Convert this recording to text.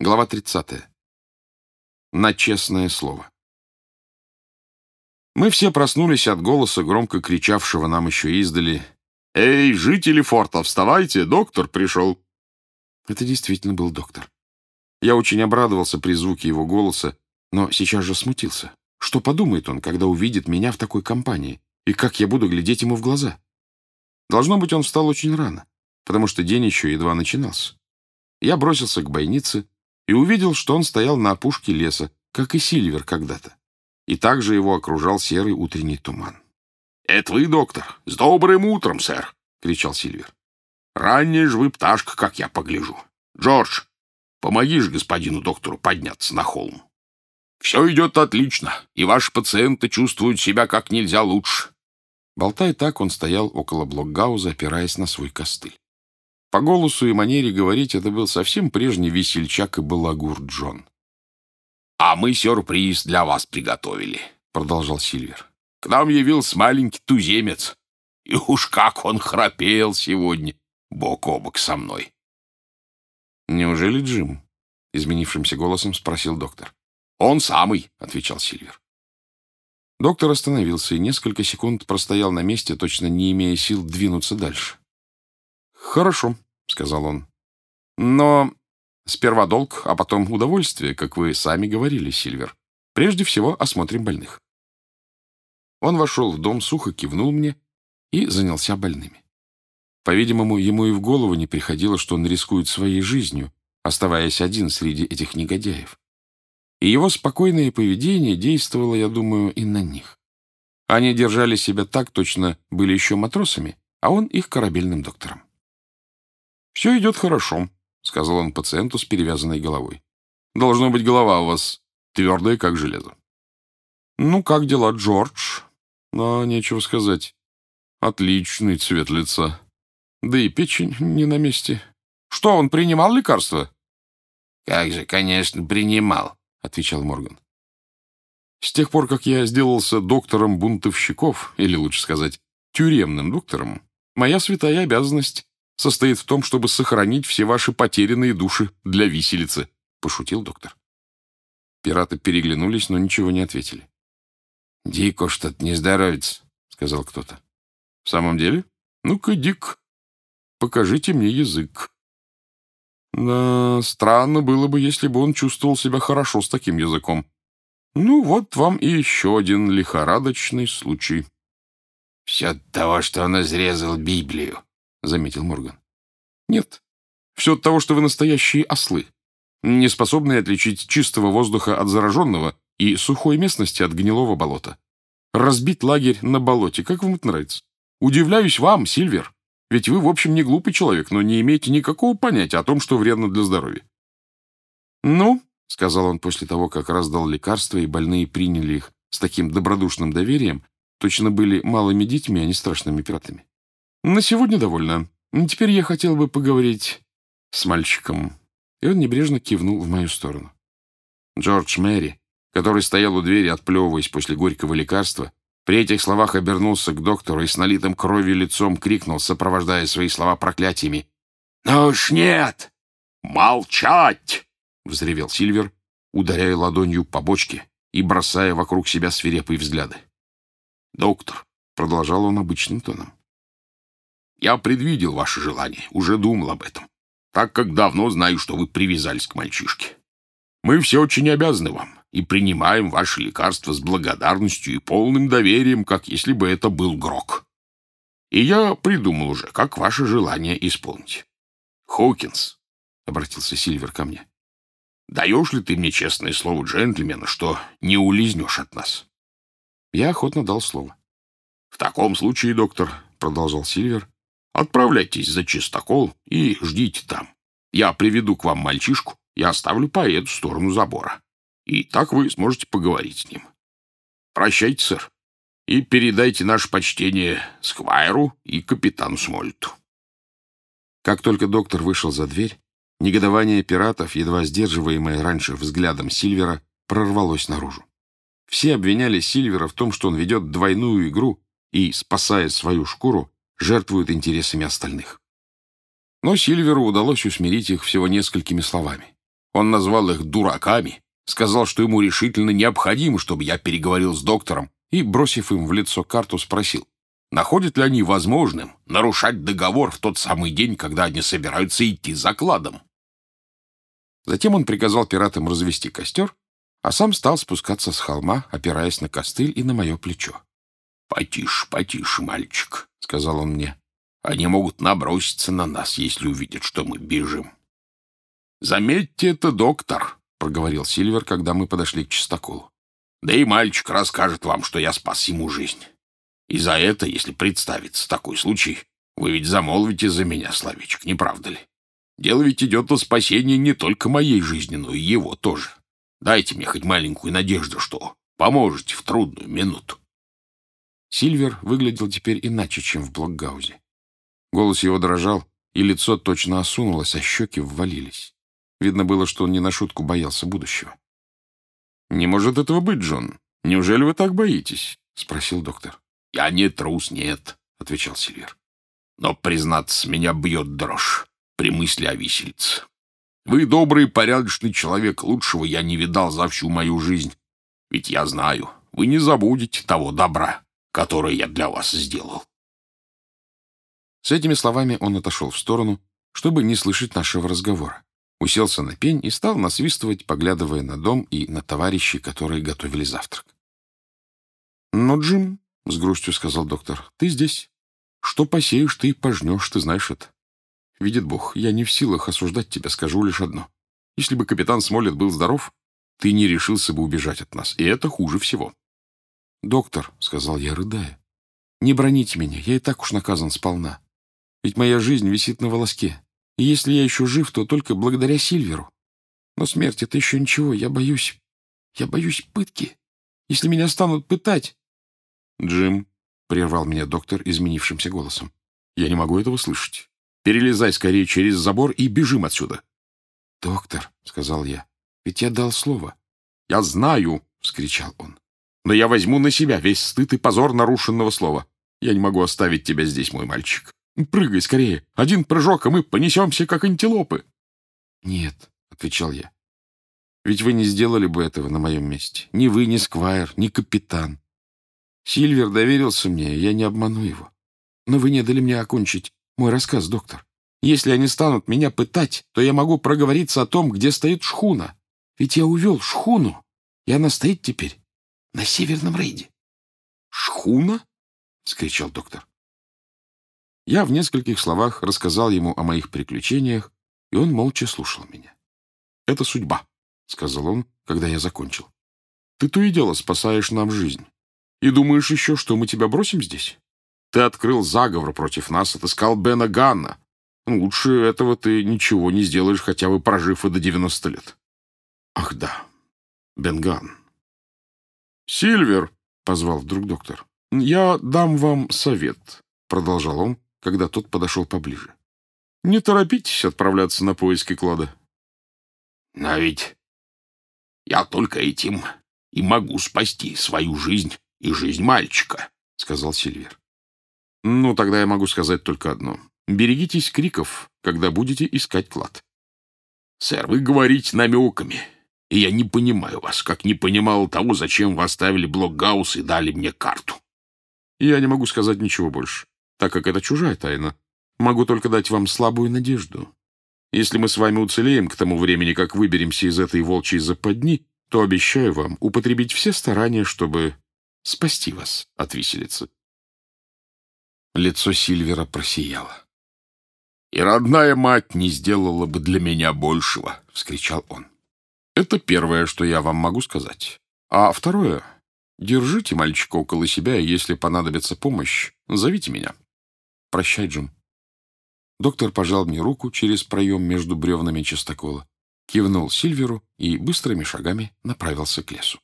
Глава 30. На честное слово. Мы все проснулись от голоса, громко кричавшего нам еще издали. «Эй, жители форта, вставайте, доктор пришел!» Это действительно был доктор. Я очень обрадовался при звуке его голоса, но сейчас же смутился. Что подумает он, когда увидит меня в такой компании, и как я буду глядеть ему в глаза? Должно быть, он встал очень рано, потому что день еще едва начинался. Я бросился к бойнице, и увидел, что он стоял на опушке леса, как и Сильвер когда-то. И также его окружал серый утренний туман. «Это вы, доктор? С добрым утром, сэр!» — кричал Сильвер. «Ранняя ж вы пташка, как я погляжу. Джордж, помоги же господину доктору подняться на холм. Все идет отлично, и ваши пациенты чувствуют себя как нельзя лучше». Болтая так, он стоял около блокгауза, опираясь на свой костыль. По голосу и манере говорить это был совсем прежний весельчак и балагур Джон. «А мы сюрприз для вас приготовили», — продолжал Сильвер. «К нам явился маленький туземец, и уж как он храпел сегодня бок о бок со мной». «Неужели Джим?» — изменившимся голосом спросил доктор. «Он самый», — отвечал Сильвер. Доктор остановился и несколько секунд простоял на месте, точно не имея сил двинуться дальше. «Хорошо», — сказал он. «Но сперва долг, а потом удовольствие, как вы сами говорили, Сильвер. Прежде всего осмотрим больных». Он вошел в дом, сухо кивнул мне и занялся больными. По-видимому, ему и в голову не приходило, что он рискует своей жизнью, оставаясь один среди этих негодяев. И его спокойное поведение действовало, я думаю, и на них. Они держали себя так, точно были еще матросами, а он их корабельным доктором. «Все идет хорошо», — сказал он пациенту с перевязанной головой. «Должно быть, голова у вас твердая, как железо». «Ну, как дела, Джордж?» «А, нечего сказать. Отличный цвет лица. Да и печень не на месте. Что, он принимал лекарства?» «Как же, конечно, принимал», — отвечал Морган. «С тех пор, как я сделался доктором бунтовщиков, или лучше сказать, тюремным доктором, моя святая обязанность состоит в том, чтобы сохранить все ваши потерянные души для виселицы», — пошутил доктор. Пираты переглянулись, но ничего не ответили. «Дико что-то не здоровится», — сказал кто-то. «В самом деле? Ну-ка, Дик, покажите мне язык». Да, странно было бы, если бы он чувствовал себя хорошо с таким языком. Ну, вот вам и еще один лихорадочный случай. «Все от того, что он изрезал Библию», — заметил Морган. «Нет. Все от того, что вы настоящие ослы, не способные отличить чистого воздуха от зараженного и сухой местности от гнилого болота. Разбить лагерь на болоте, как вам это нравится? Удивляюсь вам, Сильвер, ведь вы, в общем, не глупый человек, но не имеете никакого понятия о том, что вредно для здоровья». «Ну», — сказал он после того, как раздал лекарства, и больные приняли их с таким добродушным доверием, точно были малыми детьми, а не страшными пиратами. На сегодня довольно. Теперь я хотел бы поговорить с мальчиком. И он небрежно кивнул в мою сторону. Джордж Мэри, который стоял у двери, отплевываясь после горького лекарства, при этих словах обернулся к доктору и с налитым кровью лицом крикнул, сопровождая свои слова проклятиями. «Ну уж нет! Молчать!» — взревел Сильвер, ударяя ладонью по бочке и бросая вокруг себя свирепые взгляды. «Доктор», — продолжал он обычным тоном, я предвидел ваше желание, уже думал об этом, так как давно знаю, что вы привязались к мальчишке. Мы все очень обязаны вам и принимаем ваши лекарства с благодарностью и полным доверием, как если бы это был Грок. И я придумал уже, как ваше желание исполнить. Хокинс, — обратился Сильвер ко мне, — даешь ли ты мне честное слово джентльмена, что не улизнешь от нас? Я охотно дал слово. — В таком случае, доктор, — продолжал Сильвер, Отправляйтесь за чистокол и ждите там. Я приведу к вам мальчишку и оставлю по эту сторону забора. И так вы сможете поговорить с ним. Прощайте, сэр, и передайте наше почтение Сквайру и капитану Смольту. Как только доктор вышел за дверь, негодование пиратов, едва сдерживаемое раньше взглядом Сильвера, прорвалось наружу. Все обвиняли Сильвера в том, что он ведет двойную игру и, спасая свою шкуру, жертвуют интересами остальных. Но Сильверу удалось усмирить их всего несколькими словами. Он назвал их дураками, сказал, что ему решительно необходимо, чтобы я переговорил с доктором, и, бросив им в лицо карту, спросил, находят ли они возможным нарушать договор в тот самый день, когда они собираются идти закладом. Затем он приказал пиратам развести костер, а сам стал спускаться с холма, опираясь на костыль и на мое плечо. «Потише, потише, мальчик», — сказал он мне. «Они могут наброситься на нас, если увидят, что мы бежим». «Заметьте это, доктор», — проговорил Сильвер, когда мы подошли к чистоколу. «Да и мальчик расскажет вам, что я спас ему жизнь. И за это, если представится такой случай, вы ведь замолвите за меня словечко, не правда ли? Дело ведь идет о спасении не только моей жизни, но и его тоже. Дайте мне хоть маленькую надежду, что поможете в трудную минуту». Сильвер выглядел теперь иначе, чем в Блокгаузе. Голос его дрожал, и лицо точно осунулось, а щеки ввалились. Видно было, что он не на шутку боялся будущего. «Не может этого быть, Джон. Неужели вы так боитесь?» — спросил доктор. «Я не трус, нет», — отвечал Сильвер. «Но, признаться, меня бьет дрожь при мысли о виселице. Вы добрый порядочный человек, лучшего я не видал за всю мою жизнь. Ведь я знаю, вы не забудете того добра, которое я для вас сделал». С этими словами он отошел в сторону, чтобы не слышать нашего разговора уселся на пень и стал насвистывать, поглядывая на дом и на товарищей, которые готовили завтрак. «Ну, Джим», — с грустью сказал доктор, — «ты здесь. Что посеешь, ты и пожнешь, ты знаешь это. Видит Бог, я не в силах осуждать тебя, скажу лишь одно. Если бы капитан Смолет был здоров, ты не решился бы убежать от нас, и это хуже всего». «Доктор», — сказал я, рыдая, — «не броните меня, я и так уж наказан сполна. Ведь моя жизнь висит на волоске. И если я еще жив, то только благодаря Сильверу. Но смерть — это еще ничего, я боюсь. Я боюсь пытки. Если меня станут пытать... Джим, — прервал меня доктор изменившимся голосом, — я не могу этого слышать. Перелезай скорее через забор и бежим отсюда. — Доктор, — сказал я, — ведь я дал слово. — Я знаю, — вскричал он. — Но я возьму на себя весь стыд и позор нарушенного слова. Я не могу оставить тебя здесь, мой мальчик. Прыгай скорее. Один прыжок, и мы понесемся, как антилопы. — Нет, — отвечал я. — Ведь вы не сделали бы этого на моем месте. Ни вы, ни Сквайр, ни капитан. Сильвер доверился мне, я не обману его. Но вы не дали мне окончить мой рассказ, доктор. Если они станут меня пытать, то я могу проговориться о том, где стоит шхуна. Ведь я увел шхуну, и она стоит теперь на северном рейде. — Шхуна? — скричал доктор. Я в нескольких словах рассказал ему о моих приключениях, и он молча слушал меня. «Это судьба», — сказал он, когда я закончил. «Ты то и дело спасаешь нам жизнь. И думаешь еще, что мы тебя бросим здесь? Ты открыл заговор против нас, отыскал Бена Ганна. Лучше этого ты ничего не сделаешь, хотя бы прожив и до 90 лет». «Ах да, Бен Ганн». «Сильвер», — позвал вдруг доктор, — «я дам вам совет», — продолжал он, когда тот подошел поближе. «Не торопитесь отправляться на поиски клада». «Но ведь я только этим и могу спасти свою жизнь и жизнь мальчика», — сказал Сильвер. «Ну, тогда я могу сказать только одно. Берегитесь криков, когда будете искать клад». «Сэр, вы говорите намеками, и я не понимаю вас, как не понимал того, зачем вы оставили блокгаус и дали мне карту». «Я не могу сказать ничего больше так как это чужая тайна. Могу только дать вам слабую надежду. Если мы с вами уцелеем к тому времени, как выберемся из этой волчьей западни, то обещаю вам употребить все старания, чтобы спасти вас от виселицы. Лицо Сильвера просияло. «И родная мать не сделала бы для меня большего!» — вскричал он. «Это первое, что я вам могу сказать. А второе — держите мальчика около себя, и если понадобится помощь, зовите меня». Прощай, Джим. Доктор пожал мне руку через проем между бревнами частокола, кивнул Сильверу и быстрыми шагами направился к лесу.